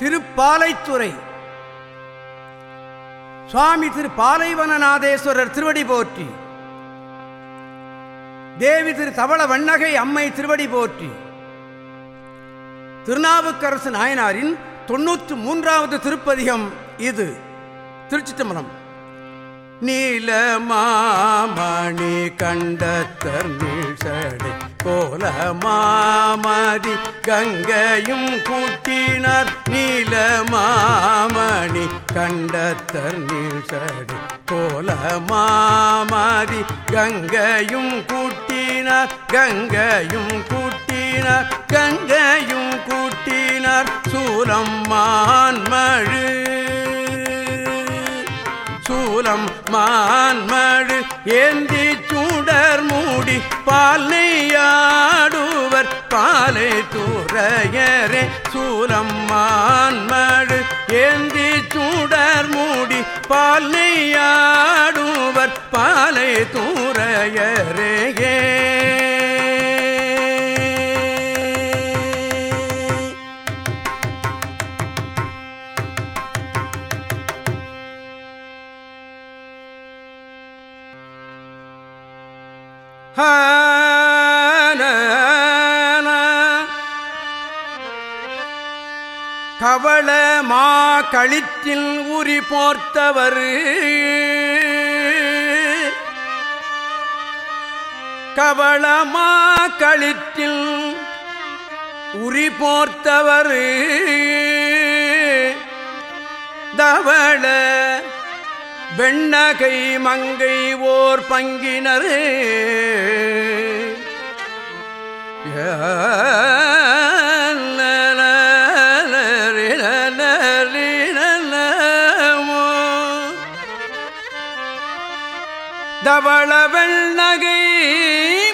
திருப்பாலைத்துறை. சுவாமி திரு பாலைவனநாதேஸ்வரர் திருவடி போற்றி. தேவி திரு தவள வண்ணகை அம்மை திருவடி போற்றி. திருநாவுக்கரசு நாயனாரின் தொன்னூற்று மூன்றாவது திருப்பதிகம் இது. திருச்சிட்டம்பலம் நீலமாமணி கண்டத்தர் நீழ்சடை கோல மாமதி கங்கையும் கூட்டினார். நீலமாமணி கண்டத்தர் நீழ்சடை கோல மாமதி கங்கையும் கூட்டினார். கங்கையும் கூட்டினார். கங்கையும் கூட்டினார். சூலம் மான்மழு சூலம் மான்மடு ஏந்தி சூடர் மூடி பாலையாடுவர் பாலை தூரையரே. சூலம் மான்மடு ஏந்தி சூடர் மூடி பாலையாடுவர் பாலை துறையரே கவள மா களிற்றில் உரி போர்த்தவர். கவளமா களிற்றில் உரி போர்த்தவர். தவள வெண்ணகை மங்கை ஓர் பங்கினர். தவள வெண்ணகை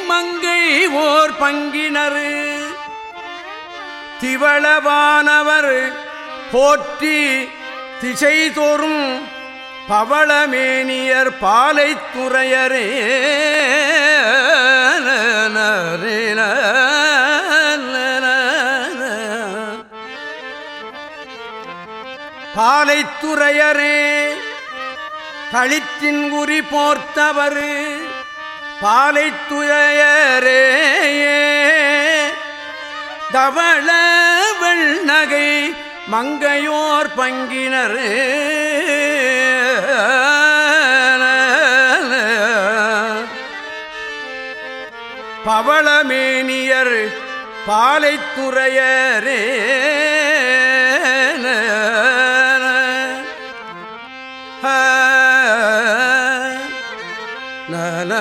மங்கை ஓர் பங்கினர். திவளவானவர் போற்றி திசை தோறும் பவளமேனியர் பாலை துறையரே பாலைத்துறையரே களித்தின் குறி போர்த்தவர் பாலைத்துறையரே தவள நகை மங்கையோர் பங்கினர் பவளமேனியர் பாலைத்துறையரே நல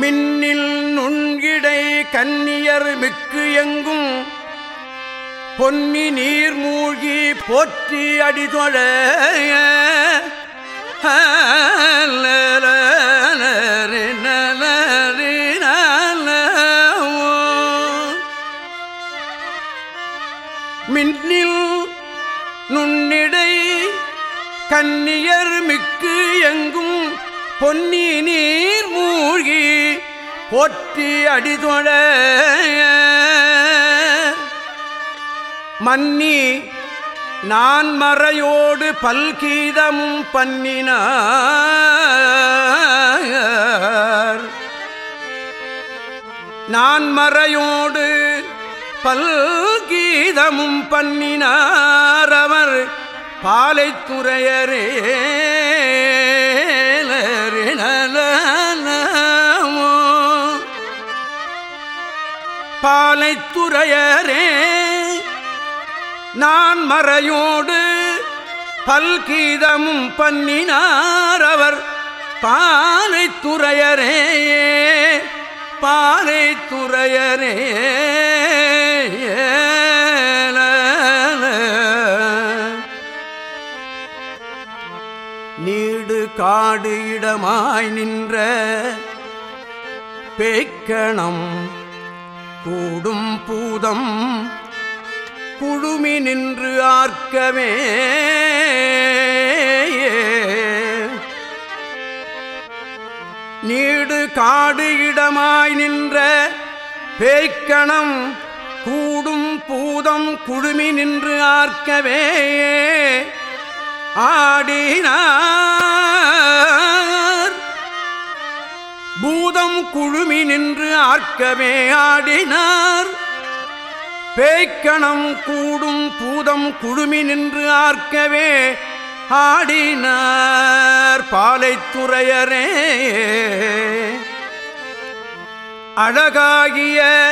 மின்னில் நுண்கிடை கன்னியர் மிக்கு எங்கும். பொன்னி நீர் மூழ்கி போற்றி அடிதொழ. மின்னில் நுண்ணிடை கன்னியர் மிக்கு எங்கும். பொன்னி நீர் மூழ்கி போற்றி அடிதொழ மன்னி நான் மறையோடு பல்கீதமும் பண்ணினார். நான் மறையோடு பல்கீதமும் பண்ணினார் அவர் பாலைத்துறையரே. பாலைத்துறையரே நான் மறையோடு பல்கீதமும் பண்ணினார் அவர். பாலை துறையரே. பாலை இடமாய் நின்ற பேக்கணம் கூடும் பூதம் குழுமி நின்று ஆர்க்கமே நீடு காடு இடமாய் நின்ற பேய்க்கணம் கூடும் பூதம் குழுமி நின்று ஆர்க்கவே. ஆடினார். பூதம் குழுமி நின்று ஆர்க்கவே ஆடினார். பேய்க்கணம் கூடும் பூதம் குழுமி நின்று ஆர்க்கவே ஆடினார். பாலைத்துறையரே அழகாகிய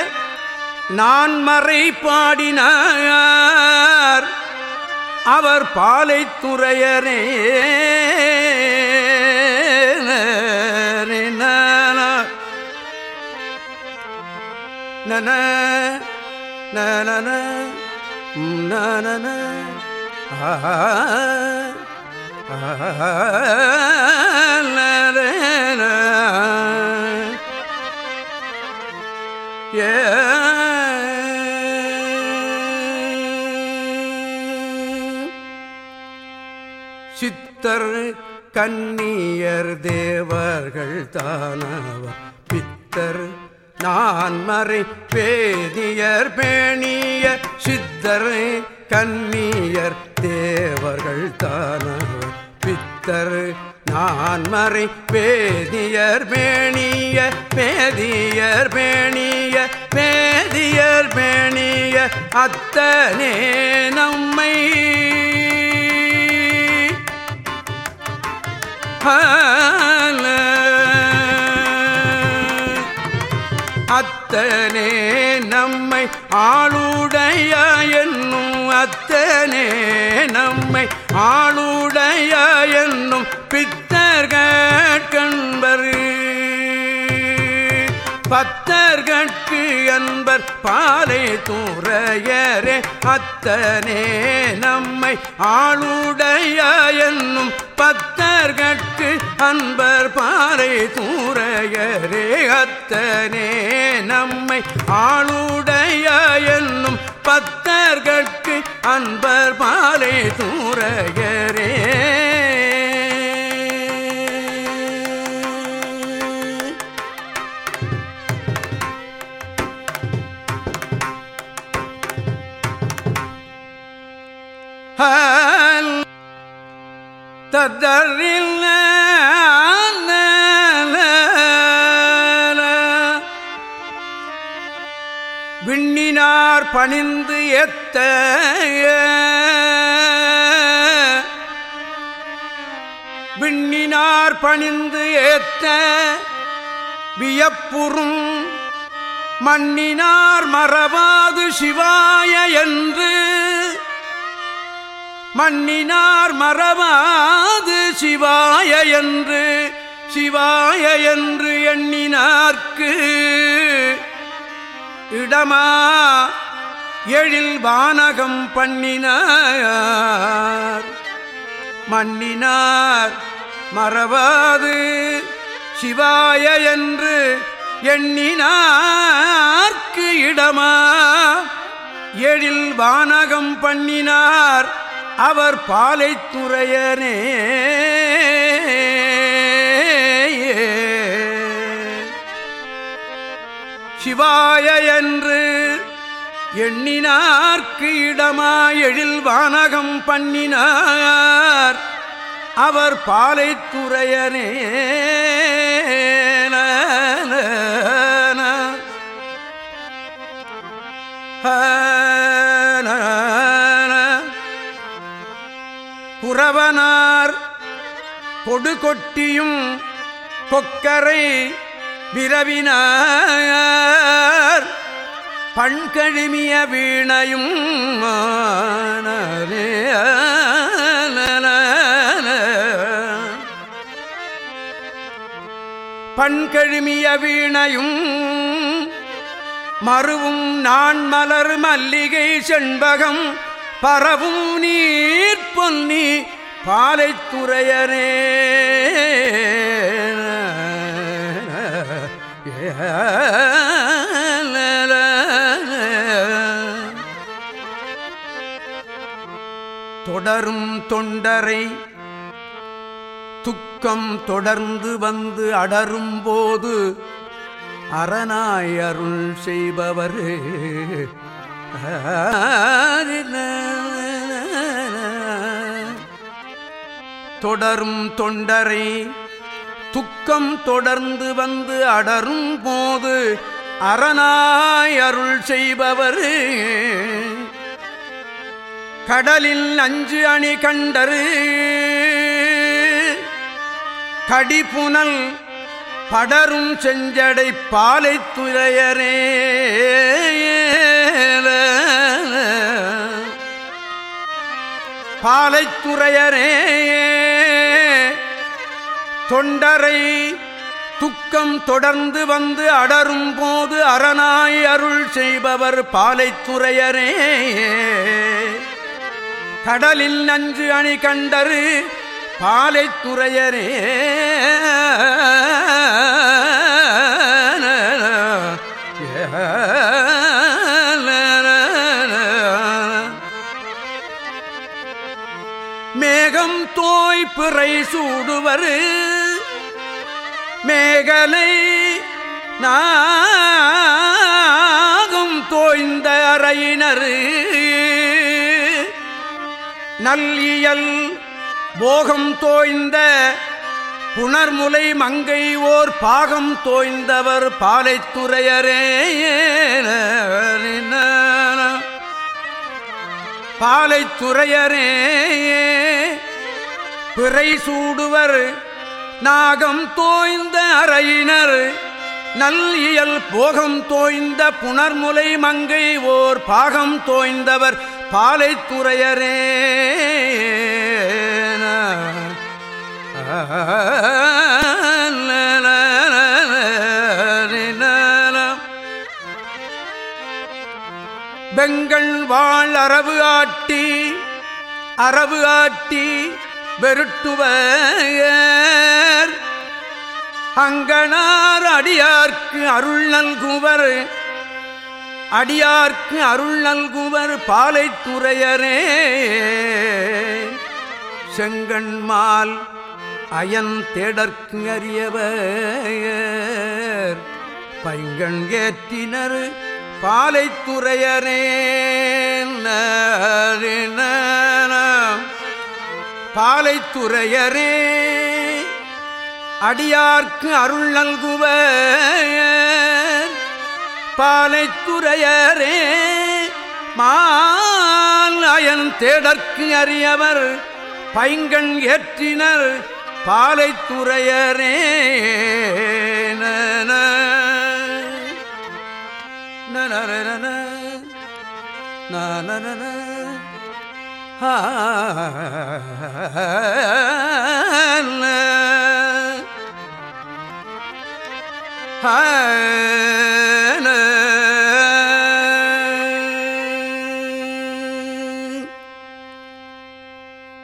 நான் மறை பாடினார். அவர் பாலைத்துறையரே. நன நன நன சித்தர் கன்னியர் தேவர்கள் தானவர். பித்தர் நான் மறை பேதியர் பேணிய சித்தர் கன்னியர் தேவர்கள் தானவர். பித்தர் நான் மறை பேதியர் பேணிய பேதியர் பேணிய பேதியர் பேணிய அத்தனே நம்மை அத்தனே நம்மை ஆளுடைய என்னும் அத்தனே நம்மை ஆளுடைய என்னும் பித்தர்கண்பர் பத்தர்கட்கு அன்பர் பாலை தூரையரே அத்தனே நம்மை ஆளுடைய ஐயா என்னும் பத்தர்கட்கு அன்பர் பாறை தூரையரே அத்தனே நம்மை ஆளுடைய என்னும் பத்தர்கட்கு அன்பர் பாறை தூரையரே. தத்தரில் விண்ணினார் பணிந்து எத்த விண்ணினார் பணிந்து ஏத்த வியப்புறும் மண்ணினார் மறவாது சிவாய என்று மண்ணினார் மறவாது சிவாய என்று சிவாய என்று எண்ணினார்க்கு. இடமா எழில் வானகம் பண்ணினார். மண்ணினார் மறவாது சிவாய என்று எண்ணினார்க்கு. இடமா எழில் வானகம் பண்ணினார். அவர் பாலை துறையனே சிவாய என்று எண்ணினார்க்கு இடமா எழில் வானகம் பண்ணினார் அவர் பாலை துறையனே பாலைத்துறையனே புறவனார் கொடுகொட்டியும் கொக்கரை விரவினார். பண்கழுமிய வீணையும் பண்கழுமிய வீணையும் மறுவும் நான் மலர் மல்லிகை செண்பகம் பரவும் நீர். பாலைத்துறையரே தொடரும் தொண்டரை துக்கம் தொடர்ந்து வந்து அடரும் போது அரணாய் அருள் செய்பவரே. தொடரும் தொண்டரை. துக்கம் தொடர்ந்து வந்து அடரும் போது அரணாய் அருள் செய்பவர். கடலில் அஞ்சு அணி கண்டரு. கடிப்புனல் படரும் செஞ்சடை பாலை துறையரே. பாலைத்துறையரே தொண்டரை துக்கம் தொடர்ந்து வந்து அடரும் போது அரணாய் அருள் செய்பவர் பாலைத்துறையரே. கடலில் நஞ்சு அணி கண்டரு பாலைத்துறையரே. மேகம் தோய் பிறை சூடுவரு மேகலை நாகும் தோய்ந்த அறையினர். நல்லியல் போகம் தோய்ந்த புனர்முலை மங்கை ஓர் பாகம் தோய்ந்தவர் பாலைத்துறையரே. பாலைத்துறையரே. பிறை சூடுவர் நாகம் தோய்ந்த அறையினர் நல் இயல் போகம் தோய்ந்த புனர்முலை மங்கை ஓர் பாகம் தோய்ந்தவர் பாலைத்துறையரே. பெங்கள் வாழ் அரவு ஆட்டி அரவு ஆட்டி வெருட்டுவர் அங்கனார் அடியார்க்கு அருள் நல்குவர். அடியார்க்கு அருள் நல்குவர் பாலை துறையரே. செங்கண்மால் அயன் தேடற்கு அறியவர் பைங்கண் ஏற்றினர் பாலைத்துறையரே பாலைத்துறையரே அடியார்க்கு அருள் நல்குவ பாலைத்துறையரே மாலயன் தேடற்கு அறியவர் பைங்கண் ஏற்றினர் பாலைத்துறையரே நன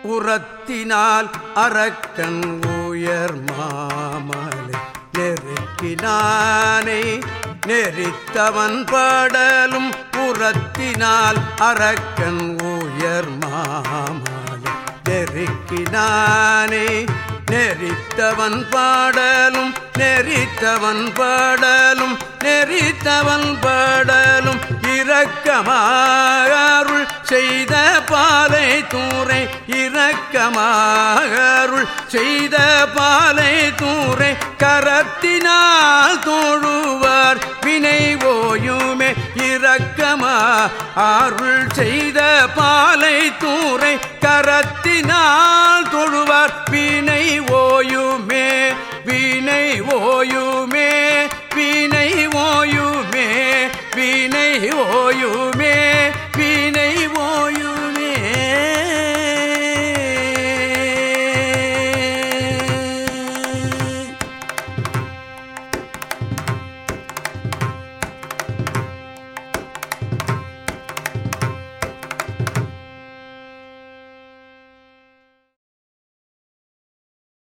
உரத்தினால் அரக்கன் உயர் மாமலை நெருக்கினானை நெறித்தவன் பாடலும் புறத்தினால் அரக்கன் உயர் மாமலை நெருக்கினானே. நெறித்தவன் பாடலும் நெறித்தவன் பாடலும் நெறித்தவன் பாடலும் இரக்கமாகருள் செய்த பாலை தூரை இரக்கமாகருள் செய்த பாலை தூரை கரத்தினால் தோழுவார் வினை ஓயுமே இரக்கமா? அருள் செய்த பாலை தூரை கரத்தினால் தொழுவார். வினை ஓயுமே வினை ஓயுமே வினை ஓயுமே வினை ஓயுமே.